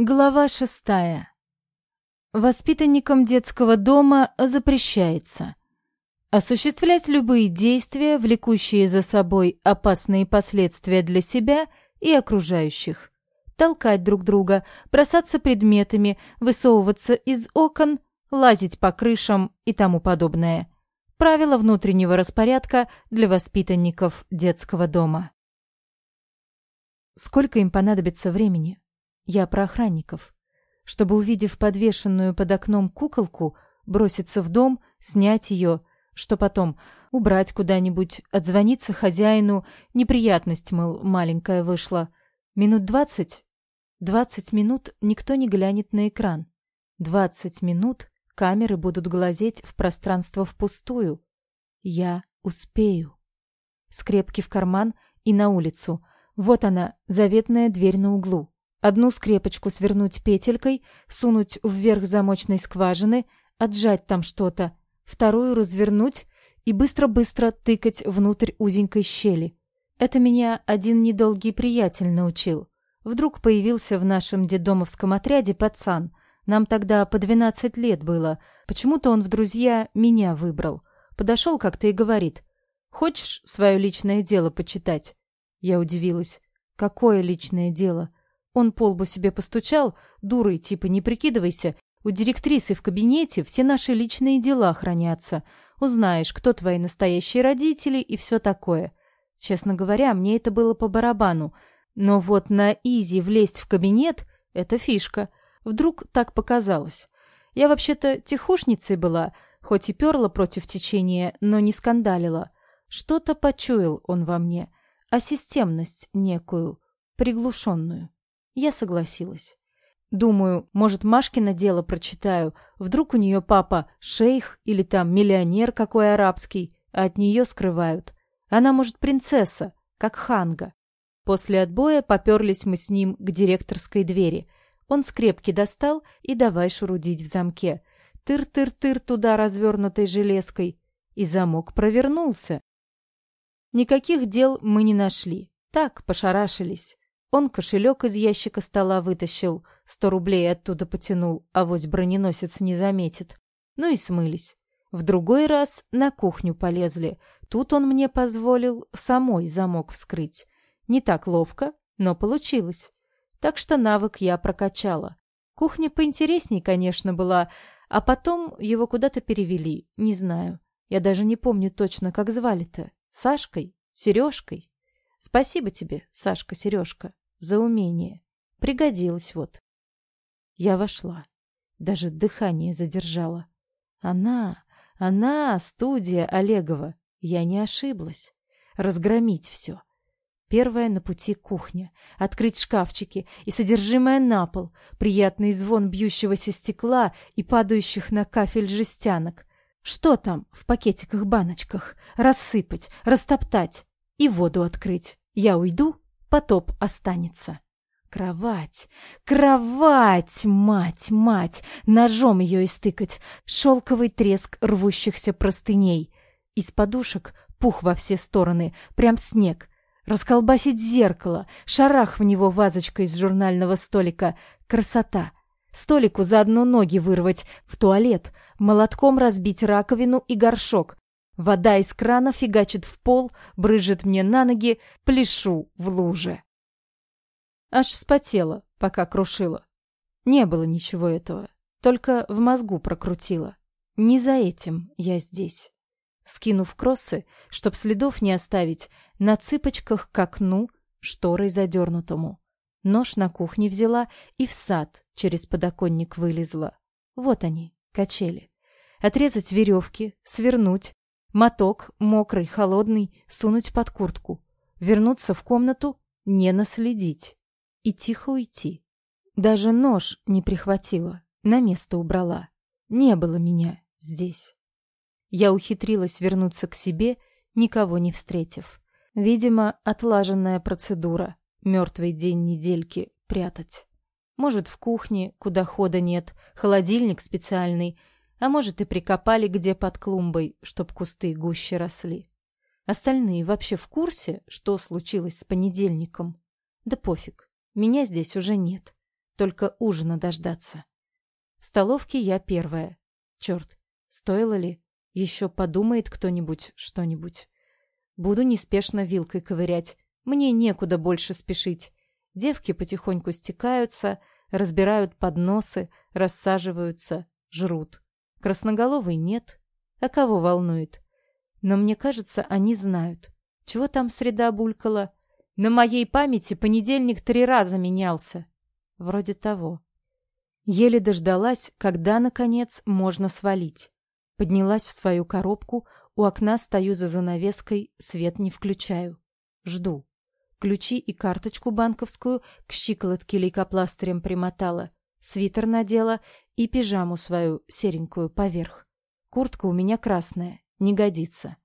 Глава шестая. Воспитанникам детского дома запрещается осуществлять любые действия, влекущие за собой опасные последствия для себя и окружающих, толкать друг друга, бросаться предметами, высовываться из окон, лазить по крышам и тому подобное. Правила внутреннего распорядка для воспитанников детского дома. Сколько им понадобится времени? Я про охранников. Чтобы, увидев подвешенную под окном куколку, броситься в дом, снять ее, что потом убрать куда-нибудь, отзвониться хозяину, неприятность, мол, маленькая вышла. Минут двадцать? Двадцать минут никто не глянет на экран. Двадцать минут камеры будут глазеть в пространство впустую. Я успею. Скрепки в карман и на улицу. Вот она, заветная дверь на углу. Одну скрепочку свернуть петелькой, сунуть вверх замочной скважины, отжать там что-то, вторую развернуть и быстро-быстро тыкать внутрь узенькой щели. Это меня один недолгий приятель научил. Вдруг появился в нашем дедомовском отряде пацан. Нам тогда по двенадцать лет было. Почему-то он в друзья меня выбрал. Подошел как-то и говорит. «Хочешь свое личное дело почитать?» Я удивилась. «Какое личное дело?» Он полбу себе постучал, дурой типа не прикидывайся, у директрисы в кабинете все наши личные дела хранятся. Узнаешь, кто твои настоящие родители и все такое. Честно говоря, мне это было по барабану. Но вот на изи влезть в кабинет — это фишка. Вдруг так показалось. Я вообще-то тихушницей была, хоть и перла против течения, но не скандалила. Что-то почуял он во мне, а системность некую, приглушенную. Я согласилась. Думаю, может, Машкино дело прочитаю. Вдруг у нее папа шейх или там миллионер какой арабский, а от нее скрывают. Она, может, принцесса, как Ханга. После отбоя поперлись мы с ним к директорской двери. Он скрепки достал и давай шурудить в замке. Тыр-тыр-тыр туда развернутой железкой. И замок провернулся. Никаких дел мы не нашли. Так, пошарашились. Он кошелек из ящика стола вытащил, сто рублей оттуда потянул, а вось броненосец не заметит. Ну и смылись. В другой раз на кухню полезли. Тут он мне позволил самой замок вскрыть. Не так ловко, но получилось. Так что навык я прокачала. Кухня поинтересней, конечно, была, а потом его куда-то перевели, не знаю. Я даже не помню точно, как звали-то. Сашкой? Сережкой? Спасибо тебе, Сашка-Сережка, за умение. Пригодилось вот. Я вошла. Даже дыхание задержала. Она, она, студия Олегова. Я не ошиблась. Разгромить все. Первое на пути кухня. Открыть шкафчики и содержимое на пол. Приятный звон бьющегося стекла и падающих на кафель жестянок. Что там в пакетиках-баночках? Рассыпать, растоптать и воду открыть. Я уйду, потоп останется. Кровать, кровать, мать, мать, ножом ее истыкать, шелковый треск рвущихся простыней. Из подушек пух во все стороны, прям снег. Расколбасить зеркало, шарах в него вазочкой из журнального столика. Красота. Столику за одну ноги вырвать, в туалет, молотком разбить раковину и горшок, Вода из крана фигачит в пол, брызжет мне на ноги, пляшу в луже. Аж вспотела, пока крушила. Не было ничего этого, только в мозгу прокрутила. Не за этим я здесь. Скинув кроссы, чтоб следов не оставить, на цыпочках к окну, шторой задернутому. Нож на кухне взяла и в сад через подоконник вылезла. Вот они, качели. Отрезать веревки, свернуть, Моток, мокрый, холодный, сунуть под куртку. Вернуться в комнату, не наследить. И тихо уйти. Даже нож не прихватила, на место убрала. Не было меня здесь. Я ухитрилась вернуться к себе, никого не встретив. Видимо, отлаженная процедура. Мертвый день недельки прятать. Может, в кухне, куда хода нет, холодильник специальный, а может, и прикопали где под клумбой, чтоб кусты гуще росли. Остальные вообще в курсе, что случилось с понедельником? Да пофиг, меня здесь уже нет. только ужина дождаться. В столовке я первая. Черт, стоило ли? Еще подумает кто-нибудь что-нибудь. Буду неспешно вилкой ковырять. Мне некуда больше спешить. Девки потихоньку стекаются, разбирают подносы, рассаживаются, жрут. Красноголовый нет. А кого волнует? Но мне кажется, они знают. Чего там среда булькала? На моей памяти понедельник три раза менялся. Вроде того. Еле дождалась, когда, наконец, можно свалить. Поднялась в свою коробку, у окна стою за занавеской, свет не включаю. Жду. Ключи и карточку банковскую к щиколотке лейкопластырем примотала, свитер надела и пижаму свою серенькую поверх. Куртка у меня красная, не годится.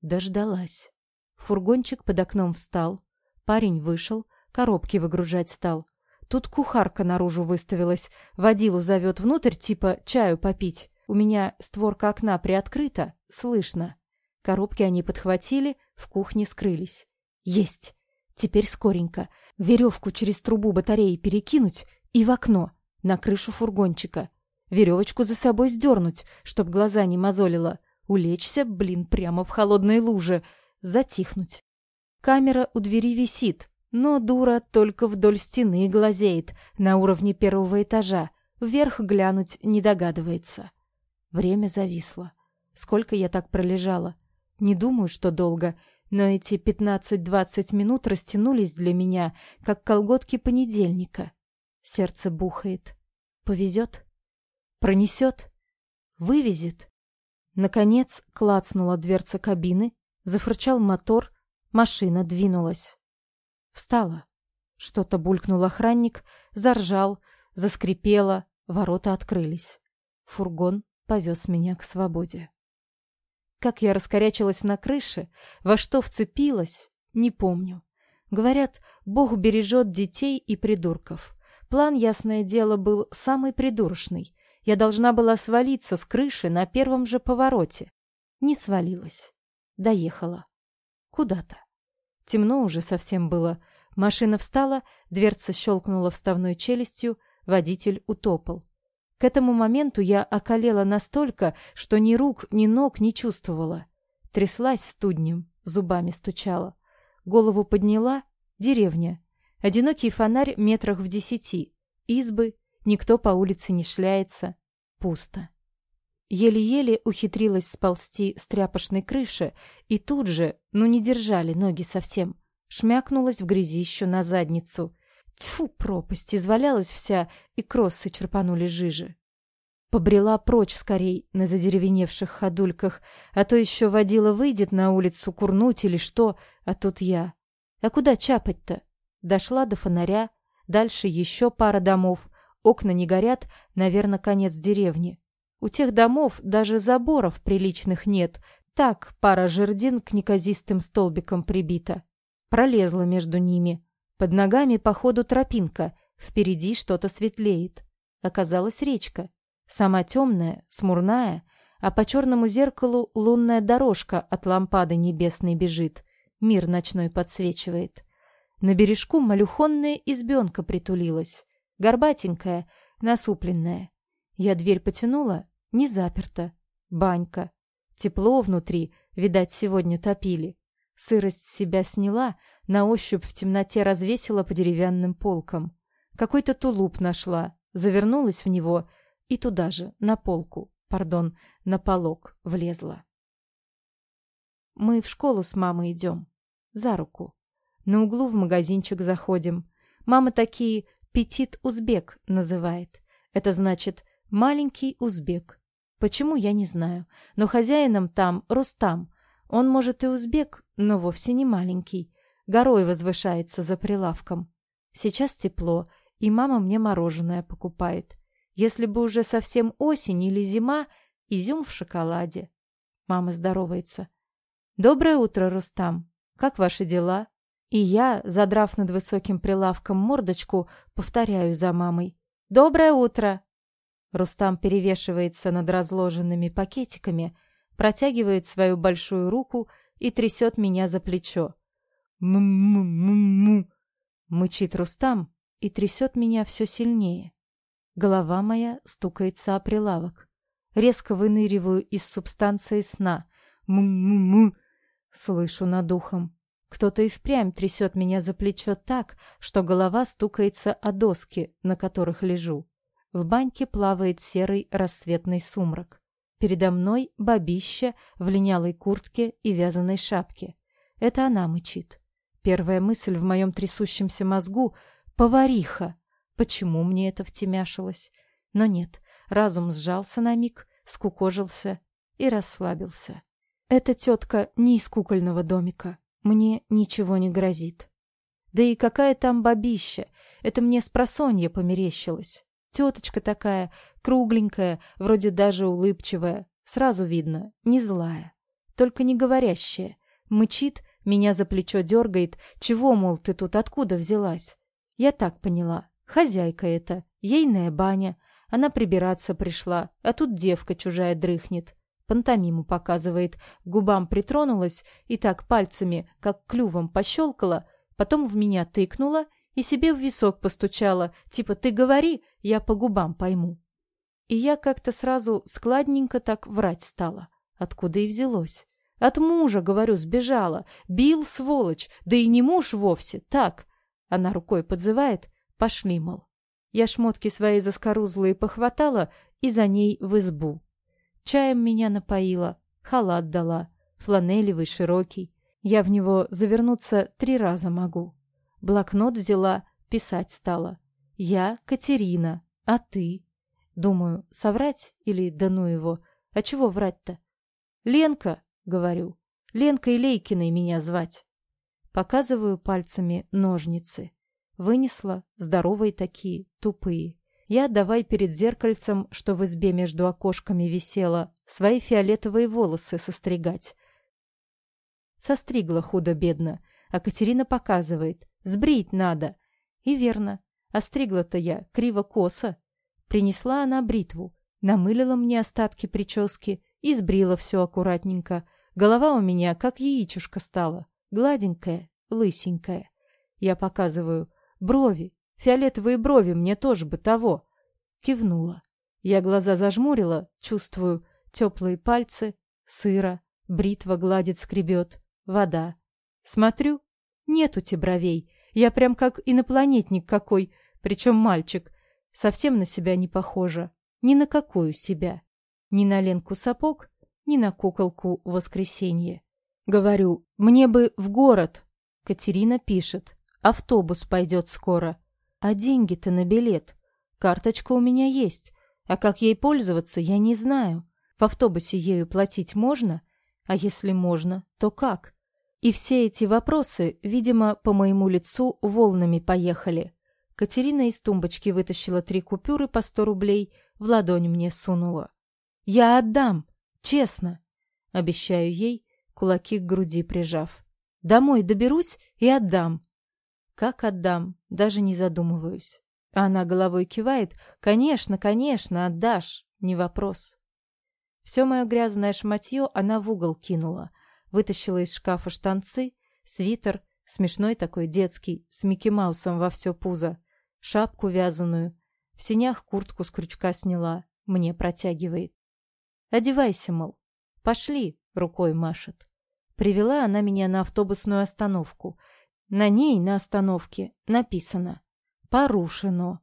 Дождалась. Фургончик под окном встал. Парень вышел, коробки выгружать стал. Тут кухарка наружу выставилась, водилу зовет внутрь, типа чаю попить. У меня створка окна приоткрыта, слышно. Коробки они подхватили, в кухне скрылись. Есть! Теперь скоренько. Веревку через трубу батареи перекинуть и в окно, на крышу фургончика. Веревочку за собой сдернуть, чтоб глаза не мозолило. Улечься, блин, прямо в холодной луже. Затихнуть. Камера у двери висит, но дура только вдоль стены глазеет, на уровне первого этажа. Вверх глянуть не догадывается. Время зависло. Сколько я так пролежала? Не думаю, что долго, но эти пятнадцать-двадцать минут растянулись для меня, как колготки понедельника. Сердце бухает. Повезет? Пронесет? Вывезет? Наконец клацнула дверца кабины, зафырчал мотор, машина двинулась. Встала. Что-то булькнул охранник, заржал, заскрипело, ворота открылись. Фургон повез меня к свободе. Как я раскорячилась на крыше, во что вцепилась, не помню. Говорят, Бог бережет детей и придурков. План, ясное дело, был самый придурочный. Я должна была свалиться с крыши на первом же повороте. Не свалилась. Доехала. Куда-то. Темно уже совсем было. Машина встала, дверца щелкнула вставной челюстью, водитель утопал. К этому моменту я околела настолько, что ни рук, ни ног не чувствовала. Тряслась студнем, зубами стучала. Голову подняла — деревня. Одинокий фонарь метрах в десяти. Избы, никто по улице не шляется. Пусто. Еле-еле ухитрилась сползти с тряпочной крыши, и тут же, ну не держали ноги совсем, шмякнулась в грязищу на задницу — Тьфу, пропасть, извалялась вся, и кроссы черпанули жижи. Побрела прочь скорей на задеревеневших ходульках, а то еще водила выйдет на улицу курнуть или что, а тут я. А куда чапать-то? Дошла до фонаря, дальше еще пара домов, окна не горят, наверное, конец деревни. У тех домов даже заборов приличных нет, так пара жердин к неказистым столбикам прибита. Пролезла между ними, под ногами, походу, тропинка, впереди что-то светлеет. Оказалась речка. Сама темная, смурная, а по черному зеркалу лунная дорожка от лампады небесной бежит. Мир ночной подсвечивает. На бережку малюхонная избенка притулилась. Горбатенькая, насупленная. Я дверь потянула, не заперта. Банька. Тепло внутри, видать, сегодня топили. Сырость себя сняла, на ощупь в темноте развесила по деревянным полкам. Какой-то тулуп нашла, завернулась в него и туда же, на полку, пардон, на полок влезла. Мы в школу с мамой идем. За руку. На углу в магазинчик заходим. Мама такие «петит узбек» называет. Это значит «маленький узбек». Почему, я не знаю. Но хозяином там Рустам. Он, может, и узбек, но вовсе не маленький горой возвышается за прилавком. Сейчас тепло, и мама мне мороженое покупает. Если бы уже совсем осень или зима, изюм в шоколаде. Мама здоровается. «Доброе утро, Рустам. Как ваши дела?» И я, задрав над высоким прилавком мордочку, повторяю за мамой. «Доброе утро!» Рустам перевешивается над разложенными пакетиками, протягивает свою большую руку и трясет меня за плечо. «М-м-м-м-м!» мычит Рустам, и трясет меня все сильнее. Голова моя стукается о прилавок. Резко выныриваю из субстанции сна. Му-му-му. Слышу над ухом. Кто-то и впрямь трясет меня за плечо так, что голова стукается о доски, на которых лежу. В баньке плавает серый рассветный сумрак. Передо мной бабища в линялой куртке и вязаной шапке. Это она мычит. Первая мысль в моем трясущемся мозгу — повариха. Почему мне это втемяшилось? Но нет, разум сжался на миг, скукожился и расслабился. Эта тетка не из кукольного домика. Мне ничего не грозит. Да и какая там бабища? Это мне с просонья померещилось. Теточка такая, кругленькая, вроде даже улыбчивая. Сразу видно, не злая. Только не говорящая. Мычит, меня за плечо дергает. Чего, мол, ты тут откуда взялась? Я так поняла. Хозяйка это, ейная баня. Она прибираться пришла, а тут девка чужая дрыхнет. Пантомиму показывает, губам притронулась и так пальцами, как клювом пощелкала, потом в меня тыкнула и себе в висок постучала, типа «ты говори, я по губам пойму». И я как-то сразу складненько так врать стала. Откуда и взялось. От мужа, говорю, сбежала. Бил, сволочь. Да и не муж вовсе. Так. Она рукой подзывает. Пошли, мол. Я шмотки свои заскорузлые похватала и за ней в избу. Чаем меня напоила, халат дала, фланелевый, широкий. Я в него завернуться три раза могу. Блокнот взяла, писать стала. Я Катерина, а ты? Думаю, соврать или да ну его? А чего врать-то? Ленка, говорю. Ленкой Лейкиной меня звать. Показываю пальцами ножницы. Вынесла, здоровые такие, тупые. Я давай перед зеркальцем, что в избе между окошками висело, свои фиолетовые волосы состригать. Состригла худо-бедно, а Катерина показывает. Сбрить надо. И верно. Остригла-то я криво-косо. Принесла она бритву, намылила мне остатки прически и сбрила все аккуратненько. Голова у меня как яичушка стала, гладенькая, лысенькая. Я показываю. Брови, фиолетовые брови мне тоже бы того. Кивнула. Я глаза зажмурила, чувствую теплые пальцы, сыро, бритва гладит, скребет, вода. Смотрю, нету те бровей. Я прям как инопланетник какой, причем мальчик. Совсем на себя не похожа. Ни на какую себя. Ни на Ленку сапог, ни на куколку воскресенье. Говорю, мне бы в город. Катерина пишет. Автобус пойдет скоро. А деньги-то на билет. Карточка у меня есть. А как ей пользоваться, я не знаю. В автобусе ею платить можно? А если можно, то как? И все эти вопросы, видимо, по моему лицу волнами поехали. Катерина из тумбочки вытащила три купюры по сто рублей, в ладонь мне сунула. «Я отдам! Честно!» Обещаю ей, кулаки к груди прижав. «Домой доберусь и отдам!» Как отдам, даже не задумываюсь. Она головой кивает. «Конечно, конечно, отдашь, не вопрос». Все мое грязное шматье она в угол кинула. Вытащила из шкафа штанцы, свитер, смешной такой детский, с Микки Маусом во все пузо, шапку вязаную. В синях куртку с крючка сняла, мне протягивает. «Одевайся, мол. Пошли», — рукой машет. Привела она меня на автобусную остановку. На ней, на остановке, написано «Порушено».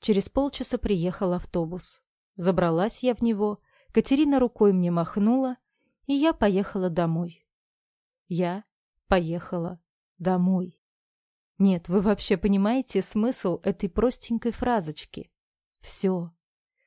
Через полчаса приехал автобус. Забралась я в него, Катерина рукой мне махнула, и я поехала домой. Я поехала домой. Нет, вы вообще понимаете смысл этой простенькой фразочки? Все.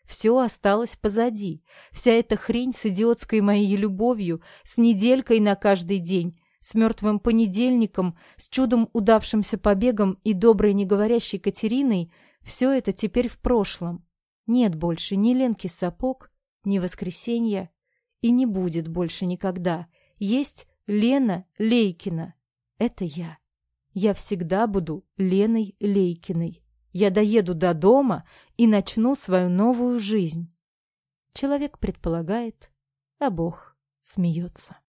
Все осталось позади. Вся эта хрень с идиотской моей любовью, с неделькой на каждый день, с мертвым понедельником, с чудом удавшимся побегом и доброй неговорящей Катериной, все это теперь в прошлом. Нет больше ни Ленки Сапог, ни воскресенья, и не будет больше никогда. Есть Лена Лейкина. Это я. Я всегда буду Леной Лейкиной. Я доеду до дома и начну свою новую жизнь. Человек предполагает, а Бог смеется.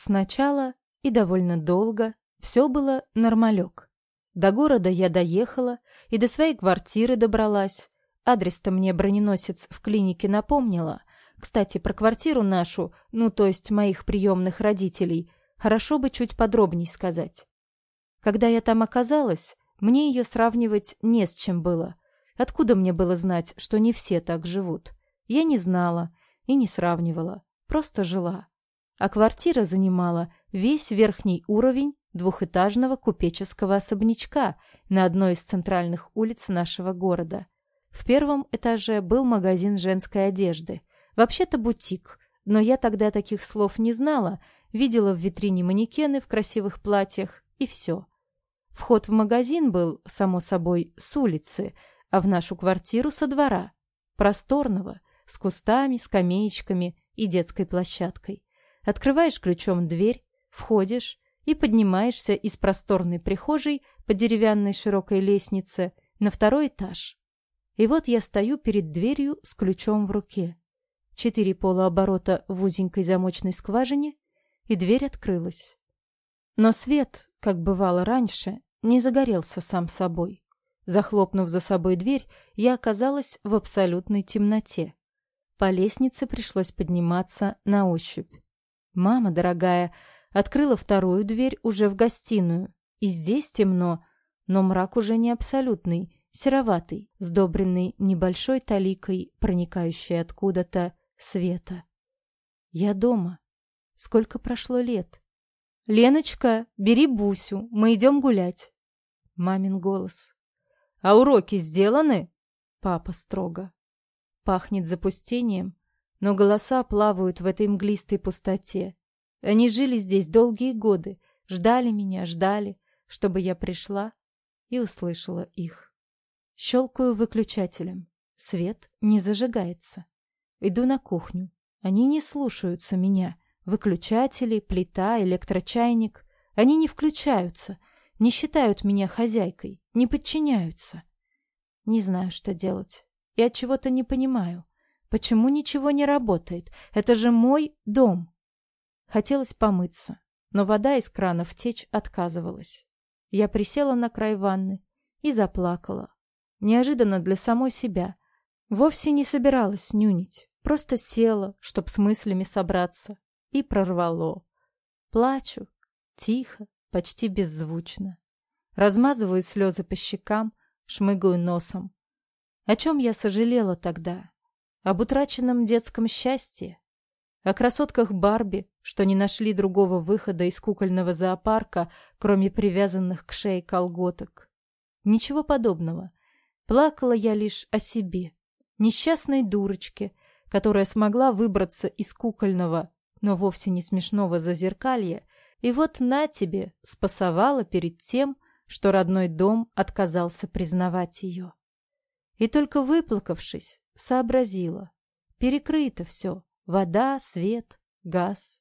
Сначала и довольно долго все было нормалек. До города я доехала и до своей квартиры добралась. Адрес-то мне броненосец в клинике напомнила. Кстати, про квартиру нашу, ну, то есть моих приемных родителей, хорошо бы чуть подробней сказать. Когда я там оказалась, мне ее сравнивать не с чем было. Откуда мне было знать, что не все так живут? Я не знала и не сравнивала, просто жила. А квартира занимала весь верхний уровень двухэтажного купеческого особнячка на одной из центральных улиц нашего города. В первом этаже был магазин женской одежды. Вообще-то бутик, но я тогда таких слов не знала, видела в витрине манекены в красивых платьях, и все. Вход в магазин был, само собой, с улицы, а в нашу квартиру со двора. Просторного, с кустами, скамеечками и детской площадкой. Открываешь ключом дверь, входишь и поднимаешься из просторной прихожей по деревянной широкой лестнице на второй этаж. И вот я стою перед дверью с ключом в руке. Четыре полуоборота в узенькой замочной скважине, и дверь открылась. Но свет, как бывало раньше, не загорелся сам собой. Захлопнув за собой дверь, я оказалась в абсолютной темноте. По лестнице пришлось подниматься на ощупь. Мама, дорогая, открыла вторую дверь уже в гостиную. И здесь темно, но мрак уже не абсолютный, сероватый, сдобренный небольшой таликой, проникающей откуда-то света. Я дома. Сколько прошло лет? «Леночка, бери Бусю, мы идем гулять». Мамин голос. «А уроки сделаны?» Папа строго. Пахнет запустением, но голоса плавают в этой мглистой пустоте. Они жили здесь долгие годы, ждали меня, ждали, чтобы я пришла и услышала их. Щелкаю выключателем. Свет не зажигается. Иду на кухню. Они не слушаются меня. Выключатели, плита, электрочайник. Они не включаются, не считают меня хозяйкой, не подчиняются. Не знаю, что делать. От чего-то не понимаю. Почему ничего не работает? Это же мой дом. Хотелось помыться, но вода из кранов течь отказывалась. Я присела на край ванны и заплакала. Неожиданно для самой себя. Вовсе не собиралась нюнить, просто села, чтоб с мыслями собраться и прорвало. Плачу, тихо, почти беззвучно. Размазываю слезы по щекам, шмыгаю носом. О чем я сожалела тогда? Об утраченном детском счастье? О красотках Барби, что не нашли другого выхода из кукольного зоопарка, кроме привязанных к шее колготок? Ничего подобного. Плакала я лишь о себе, несчастной дурочке, которая смогла выбраться из кукольного но вовсе не смешного зазеркалья, и вот на тебе спасовала перед тем, что родной дом отказался признавать ее. И только выплакавшись, сообразила. Перекрыто все. Вода, свет, газ.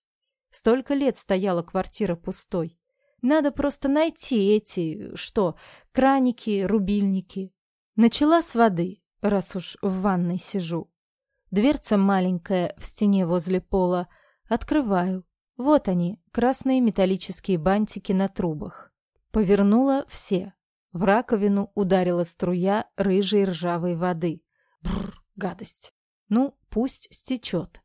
Столько лет стояла квартира пустой. Надо просто найти эти, что, краники, рубильники. Начала с воды, раз уж в ванной сижу. Дверца маленькая в стене возле пола Открываю. Вот они, красные металлические бантики на трубах. Повернула все. В раковину ударила струя рыжей ржавой воды. Бррр, гадость. Ну, пусть стечет.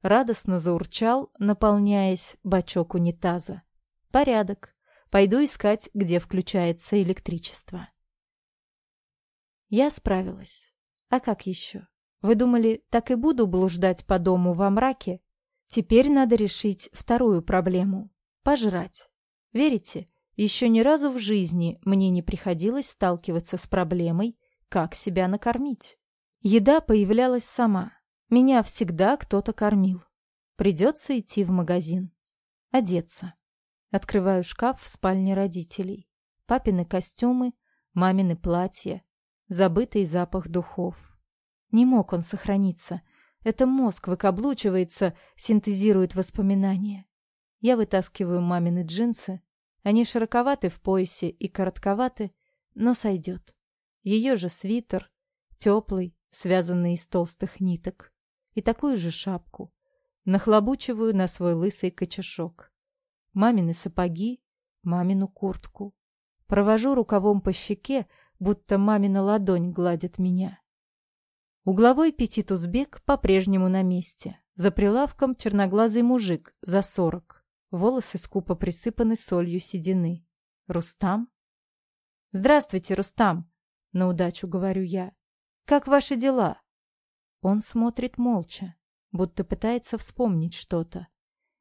Радостно заурчал, наполняясь бачок унитаза. Порядок. Пойду искать, где включается электричество. Я справилась. А как еще? Вы думали, так и буду блуждать по дому во мраке? Теперь надо решить вторую проблему – пожрать. Верите, еще ни разу в жизни мне не приходилось сталкиваться с проблемой, как себя накормить. Еда появлялась сама. Меня всегда кто-то кормил. Придется идти в магазин. Одеться. Открываю шкаф в спальне родителей. Папины костюмы, мамины платья, забытый запах духов. Не мог он сохраниться – это мозг выкаблучивается, синтезирует воспоминания. Я вытаскиваю мамины джинсы. Они широковаты в поясе и коротковаты, но сойдет. Ее же свитер, теплый, связанный из толстых ниток. И такую же шапку. Нахлобучиваю на свой лысый кочешок. Мамины сапоги, мамину куртку. Провожу рукавом по щеке, будто мамина ладонь гладит меня. Угловой петит-узбек по-прежнему на месте. За прилавком черноглазый мужик за сорок. Волосы скупо присыпаны солью седины. Рустам? «Здравствуйте, Рустам!» — на удачу говорю я. «Как ваши дела?» Он смотрит молча, будто пытается вспомнить что-то.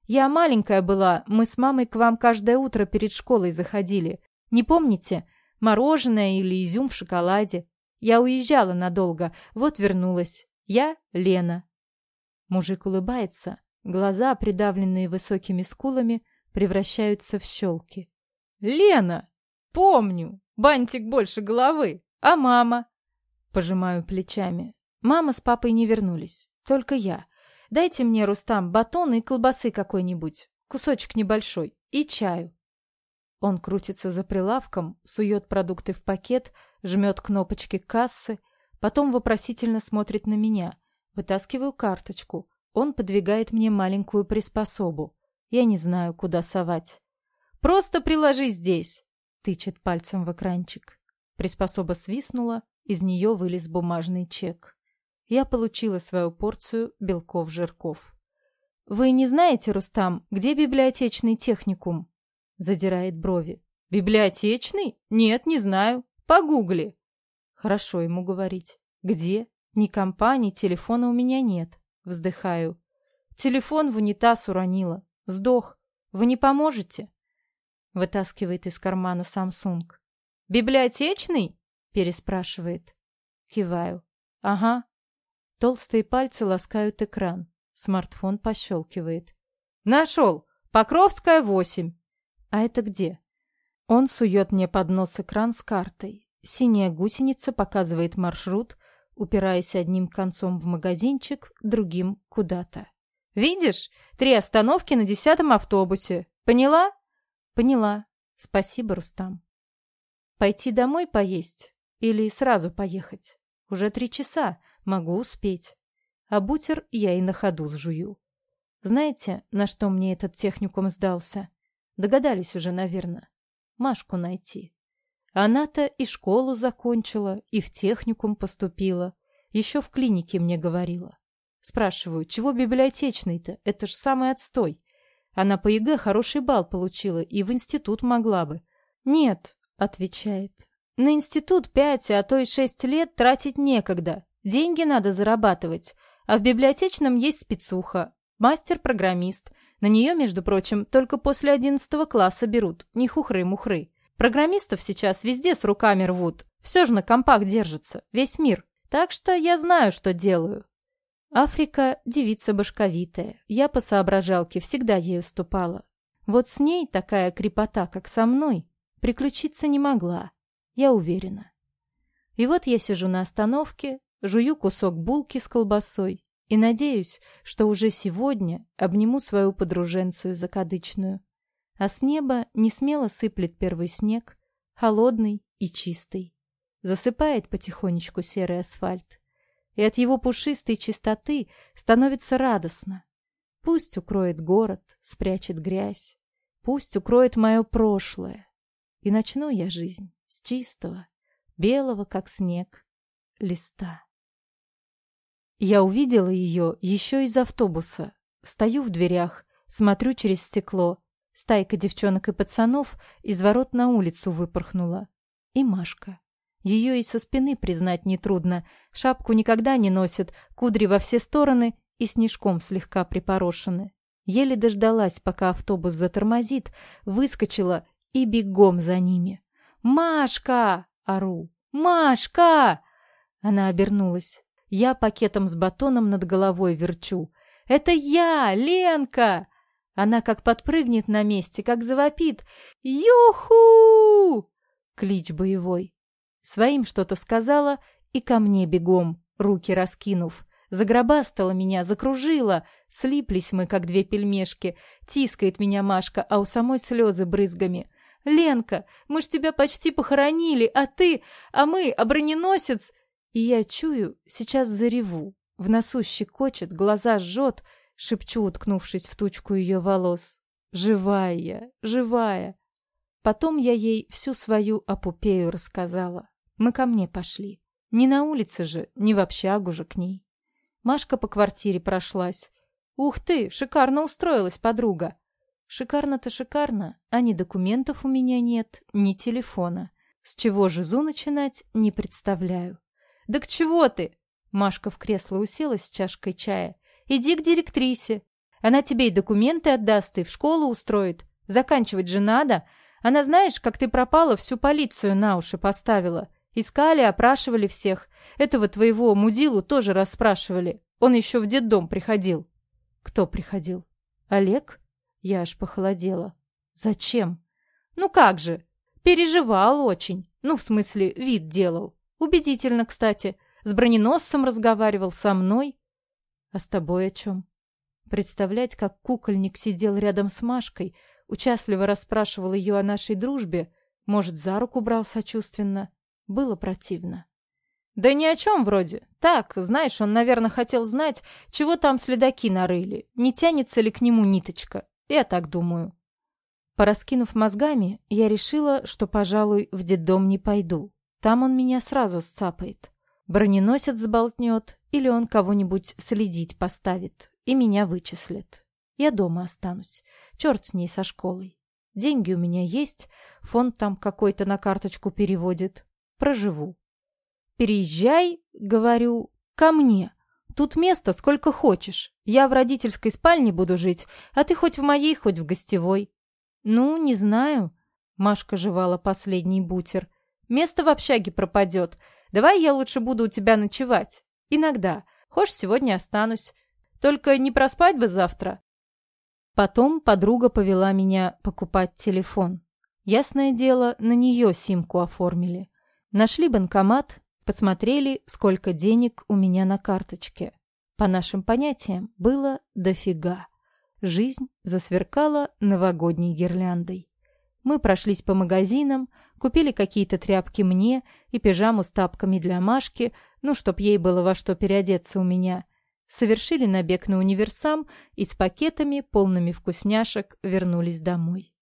«Я маленькая была, мы с мамой к вам каждое утро перед школой заходили. Не помните? Мороженое или изюм в шоколаде. Я уезжала надолго, вот вернулась. Я Лена». Мужик улыбается, глаза, придавленные высокими скулами, превращаются в щелки. «Лена! Помню! Бантик больше головы! А мама?» Пожимаю плечами. Мама с папой не вернулись. Только я. Дайте мне, Рустам, батон и колбасы какой-нибудь. Кусочек небольшой. И чаю. Он крутится за прилавком, сует продукты в пакет, жмет кнопочки кассы, потом вопросительно смотрит на меня. Вытаскиваю карточку. Он подвигает мне маленькую приспособу. Я не знаю, куда совать. «Просто приложи здесь!» — тычет пальцем в экранчик. Приспособа свистнула, из нее вылез бумажный чек я получила свою порцию белков-жирков. «Вы не знаете, Рустам, где библиотечный техникум?» Задирает брови. «Библиотечный? Нет, не знаю. Погугли». Хорошо ему говорить. «Где? Ни компании, телефона у меня нет». Вздыхаю. «Телефон в унитаз уронила. Сдох. Вы не поможете?» Вытаскивает из кармана Samsung. «Библиотечный?» Переспрашивает. Киваю. «Ага, Толстые пальцы ласкают экран. Смартфон пощелкивает. «Нашел! Покровская, 8!» «А это где?» Он сует мне под нос экран с картой. Синяя гусеница показывает маршрут, упираясь одним концом в магазинчик, другим куда-то. «Видишь? Три остановки на десятом автобусе. Поняла?» «Поняла. Спасибо, Рустам». «Пойти домой поесть? Или сразу поехать? Уже три часа. Могу успеть. А бутер я и на ходу сжую. Знаете, на что мне этот техникум сдался? Догадались уже, наверное. Машку найти. Она-то и школу закончила, и в техникум поступила. Еще в клинике мне говорила. Спрашиваю, чего библиотечный-то? Это ж самый отстой. Она по ЕГЭ хороший балл получила и в институт могла бы. Нет, отвечает. На институт пять, а то и шесть лет тратить некогда. Деньги надо зарабатывать. А в библиотечном есть спецуха. Мастер-программист. На нее, между прочим, только после одиннадцатого класса берут. Не хухры-мухры. Программистов сейчас везде с руками рвут. Все же на компах держится. Весь мир. Так что я знаю, что делаю. Африка – девица башковитая. Я по соображалке всегда ей уступала. Вот с ней такая крепота, как со мной, приключиться не могла. Я уверена. И вот я сижу на остановке, жую кусок булки с колбасой и надеюсь, что уже сегодня обниму свою подруженцию закадычную. А с неба не смело сыплет первый снег, холодный и чистый. Засыпает потихонечку серый асфальт. И от его пушистой чистоты становится радостно. Пусть укроет город, спрячет грязь. Пусть укроет мое прошлое. И начну я жизнь с чистого, белого, как снег, листа. Я увидела ее еще из автобуса. Стою в дверях, смотрю через стекло. Стайка девчонок и пацанов из ворот на улицу выпорхнула. И Машка. Ее и со спины признать нетрудно. Шапку никогда не носит, кудри во все стороны и снежком слегка припорошены. Еле дождалась, пока автобус затормозит, выскочила и бегом за ними. «Машка!» — ору. «Машка!» Она обернулась. Я пакетом с батоном над головой верчу. «Это я, Ленка!» Она как подпрыгнет на месте, как завопит. «Юху!» Клич боевой. Своим что-то сказала и ко мне бегом, руки раскинув. Загробастала меня, закружила. Слиплись мы, как две пельмешки. Тискает меня Машка, а у самой слезы брызгами. «Ленка, мы ж тебя почти похоронили, а ты, а мы, а броненосец...» И я чую, сейчас зареву. В носу щекочет, глаза жжет, шепчу, уткнувшись в тучку ее волос. Живая я, живая. Потом я ей всю свою апупею рассказала. Мы ко мне пошли. Не на улице же, не в общагу же к ней. Машка по квартире прошлась. «Ух ты, шикарно устроилась подруга!» «Шикарно-то шикарно, а ни документов у меня нет, ни телефона. С чего жизу начинать, не представляю». «Да к чего ты?» Машка в кресло уселась с чашкой чая. «Иди к директрисе. Она тебе и документы отдаст, и в школу устроит. Заканчивать же надо. Она, знаешь, как ты пропала, всю полицию на уши поставила. Искали, опрашивали всех. Этого твоего мудилу тоже расспрашивали. Он еще в детдом приходил». «Кто приходил? Олег?» Я аж похолодела. «Зачем?» «Ну как же? Переживал очень. Ну, в смысле, вид делал. Убедительно, кстати. С броненосцем разговаривал со мной. А с тобой о чем? Представлять, как кукольник сидел рядом с Машкой, участливо расспрашивал ее о нашей дружбе, может, за руку брал сочувственно, было противно. «Да ни о чем вроде. Так, знаешь, он, наверное, хотел знать, чего там следаки нарыли, не тянется ли к нему ниточка. Я так думаю». Пораскинув мозгами, я решила, что, пожалуй, в детдом не пойду. Там он меня сразу сцапает. Броненосец сболтнет, или он кого-нибудь следить поставит, и меня вычислит. Я дома останусь. Черт с ней со школой. Деньги у меня есть, фонд там какой-то на карточку переводит. Проживу. «Переезжай, — говорю, — ко мне. Тут места сколько хочешь. Я в родительской спальне буду жить, а ты хоть в моей, хоть в гостевой». «Ну, не знаю», — Машка жевала последний бутер. «Место в общаге пропадет. Давай я лучше буду у тебя ночевать. Иногда. Хочешь, сегодня останусь. Только не проспать бы завтра. Потом подруга повела меня покупать телефон. Ясное дело, на нее симку оформили. Нашли банкомат, посмотрели, сколько денег у меня на карточке. По нашим понятиям, было дофига. Жизнь засверкала новогодней гирляндой. Мы прошлись по магазинам, купили какие-то тряпки мне и пижаму с тапками для Машки, ну, чтоб ей было во что переодеться у меня. Совершили набег на универсам и с пакетами, полными вкусняшек, вернулись домой.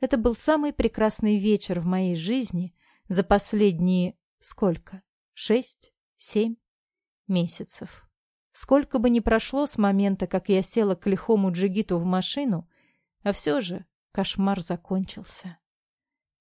Это был самый прекрасный вечер в моей жизни за последние... сколько? Шесть? Семь? Месяцев. Сколько бы ни прошло с момента, как я села к лихому джигиту в машину, а все же Кошмар закончился.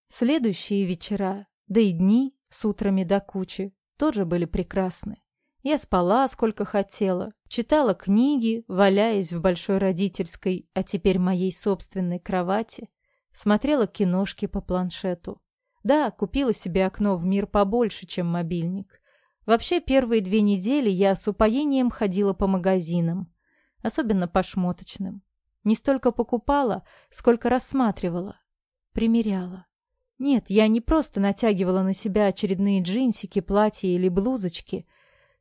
Следующие вечера, да и дни с утрами до кучи, тоже были прекрасны. Я спала, сколько хотела, читала книги, валяясь в большой родительской, а теперь моей собственной кровати, смотрела киношки по планшету. Да, купила себе окно в мир побольше, чем мобильник. Вообще, первые две недели я с упоением ходила по магазинам, особенно по шмоточным. Не столько покупала, сколько рассматривала. Примеряла. Нет, я не просто натягивала на себя очередные джинсики, платья или блузочки.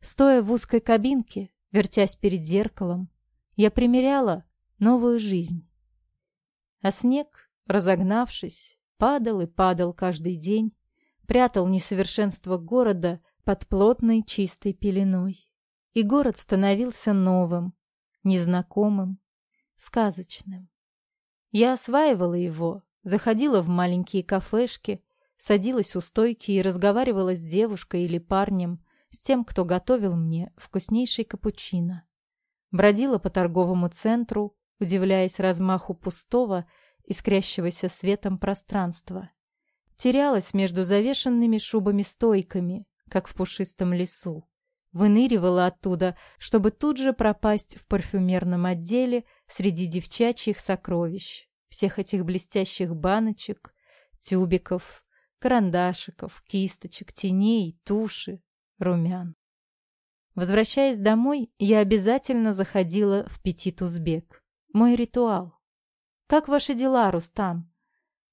Стоя в узкой кабинке, вертясь перед зеркалом, я примеряла новую жизнь. А снег, разогнавшись, падал и падал каждый день, прятал несовершенство города под плотной чистой пеленой. И город становился новым, незнакомым, сказочным. Я осваивала его, заходила в маленькие кафешки, садилась у стойки и разговаривала с девушкой или парнем, с тем, кто готовил мне вкуснейший капучино. Бродила по торговому центру, удивляясь размаху пустого, искрящегося светом пространства. Терялась между завешенными шубами стойками, как в пушистом лесу выныривала оттуда, чтобы тут же пропасть в парфюмерном отделе среди девчачьих сокровищ, всех этих блестящих баночек, тюбиков, карандашиков, кисточек, теней, туши, румян. Возвращаясь домой, я обязательно заходила в Петит Узбек. Мой ритуал. «Как ваши дела, Рустам?»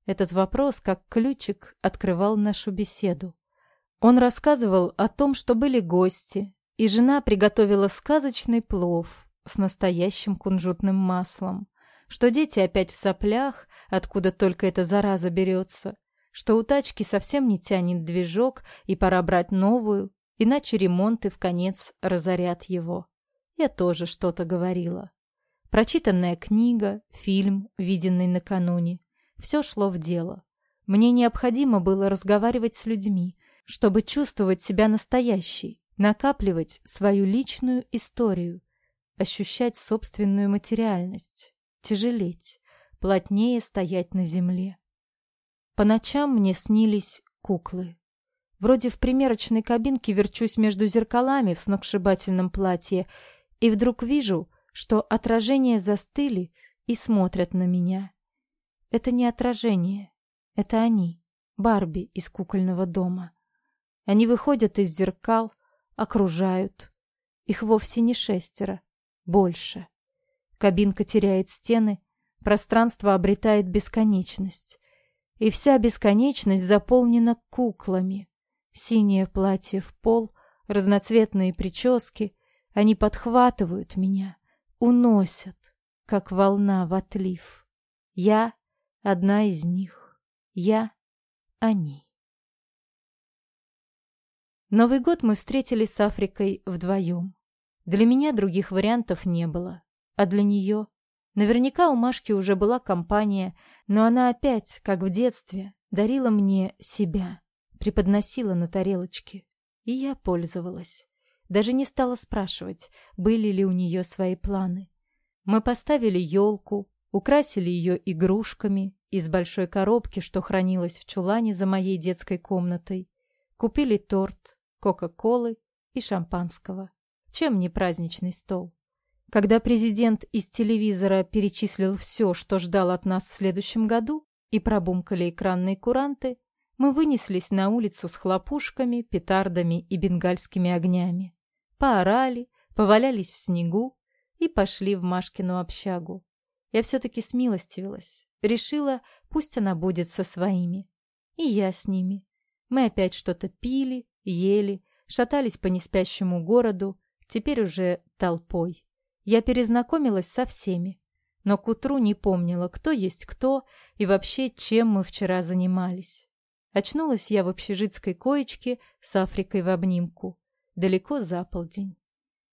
Этот вопрос, как ключик, открывал нашу беседу. Он рассказывал о том, что были гости, и жена приготовила сказочный плов с настоящим кунжутным маслом, что дети опять в соплях, откуда только эта зараза берется, что у тачки совсем не тянет движок и пора брать новую, иначе ремонты в конец разорят его. Я тоже что-то говорила. Прочитанная книга, фильм, виденный накануне, все шло в дело. Мне необходимо было разговаривать с людьми, чтобы чувствовать себя настоящей, накапливать свою личную историю, ощущать собственную материальность, тяжелеть, плотнее стоять на земле. По ночам мне снились куклы. Вроде в примерочной кабинке верчусь между зеркалами в сногсшибательном платье, и вдруг вижу, что отражения застыли и смотрят на меня. Это не отражение, это они, Барби из кукольного дома. Они выходят из зеркал, окружают. Их вовсе не шестеро, больше. Кабинка теряет стены, пространство обретает бесконечность. И вся бесконечность заполнена куклами. Синее платье в пол, разноцветные прически. Они подхватывают меня, уносят, как волна в отлив. Я одна из них. Я — они. Новый год мы встретили с Африкой вдвоем. Для меня других вариантов не было. А для нее? Наверняка у Машки уже была компания, но она опять, как в детстве, дарила мне себя, преподносила на тарелочке. И я пользовалась. Даже не стала спрашивать, были ли у нее свои планы. Мы поставили елку, украсили ее игрушками из большой коробки, что хранилась в чулане за моей детской комнатой. Купили торт, кока-колы и шампанского. Чем не праздничный стол? Когда президент из телевизора перечислил все, что ждал от нас в следующем году, и пробумкали экранные куранты, мы вынеслись на улицу с хлопушками, петардами и бенгальскими огнями. Поорали, повалялись в снегу и пошли в Машкину общагу. Я все-таки смилостивилась. Решила, пусть она будет со своими. И я с ними. Мы опять что-то пили, ели, шатались по неспящему городу, теперь уже толпой. Я перезнакомилась со всеми, но к утру не помнила, кто есть кто и вообще, чем мы вчера занимались. Очнулась я в общежитской коечке с Африкой в обнимку, далеко за полдень,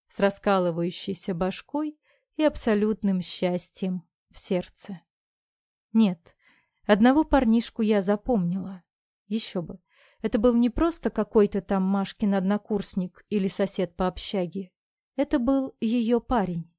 с раскалывающейся башкой и абсолютным счастьем в сердце. Нет, одного парнишку я запомнила. Еще бы. Это был не просто какой-то там Машкин однокурсник или сосед по общаге. Это был ее парень.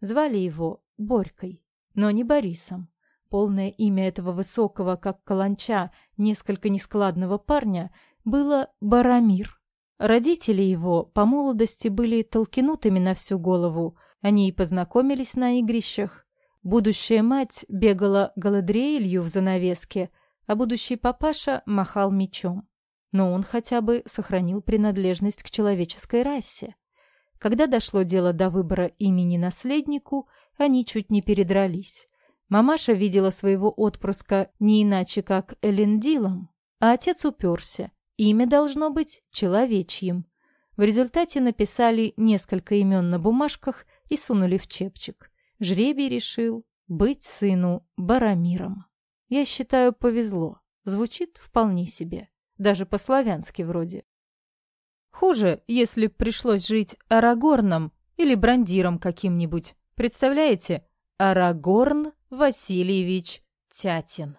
Звали его Борькой, но не Борисом. Полное имя этого высокого, как каланча, несколько нескладного парня было Барамир. Родители его по молодости были толкинутыми на всю голову. Они и познакомились на игрищах. Будущая мать бегала Галадриэлью в занавеске, а будущий папаша махал мечом но он хотя бы сохранил принадлежность к человеческой расе. Когда дошло дело до выбора имени наследнику, они чуть не передрались. Мамаша видела своего отпрыска не иначе, как Элендилом, а отец уперся. Имя должно быть человечьим. В результате написали несколько имен на бумажках и сунули в чепчик. Жребий решил быть сыну Барамиром. Я считаю, повезло. Звучит вполне себе. Даже по-славянски вроде. Хуже, если пришлось жить Арагорном или Брандиром каким-нибудь. Представляете? Арагорн Васильевич Тятин.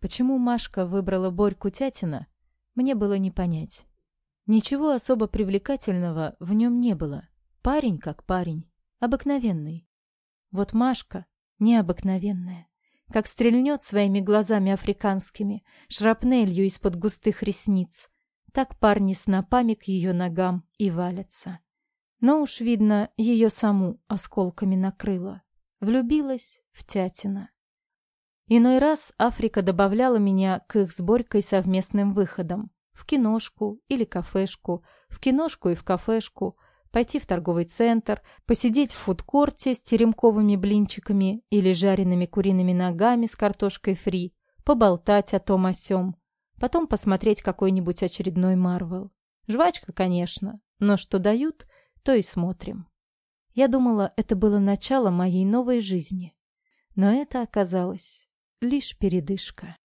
Почему Машка выбрала Борьку Тятина, мне было не понять. Ничего особо привлекательного в нем не было. Парень как парень, обыкновенный. Вот Машка необыкновенная как стрельнет своими глазами африканскими, шрапнелью из-под густых ресниц. Так парни с к ее ногам и валятся. Но уж, видно, ее саму осколками накрыло. Влюбилась в тятина. Иной раз Африка добавляла меня к их сборкой совместным выходам. В киношку или кафешку, в киношку и в кафешку — пойти в торговый центр, посидеть в фудкорте с теремковыми блинчиками или жареными куриными ногами с картошкой фри, поболтать о том о сём, потом посмотреть какой-нибудь очередной Марвел. Жвачка, конечно, но что дают, то и смотрим. Я думала, это было начало моей новой жизни. Но это оказалось лишь передышка.